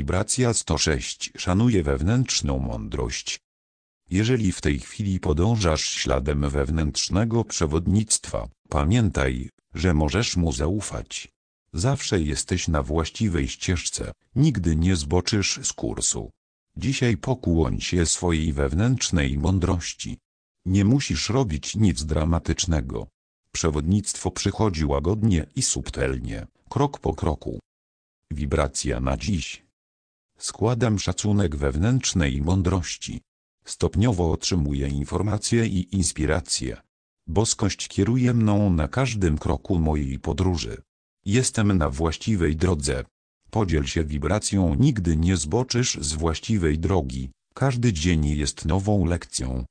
Wibracja 106 szanuje wewnętrzną mądrość. Jeżeli w tej chwili podążasz śladem wewnętrznego przewodnictwa, pamiętaj, że możesz mu zaufać. Zawsze jesteś na właściwej ścieżce, nigdy nie zboczysz z kursu. Dzisiaj pokłoń się swojej wewnętrznej mądrości. Nie musisz robić nic dramatycznego. Przewodnictwo przychodzi łagodnie i subtelnie, krok po kroku. Wibracja na dziś. Składam szacunek wewnętrznej mądrości. Stopniowo otrzymuję informacje i inspiracje. Boskość kieruje mną na każdym kroku mojej podróży. Jestem na właściwej drodze. Podziel się wibracją, nigdy nie zboczysz z właściwej drogi. Każdy dzień jest nową lekcją.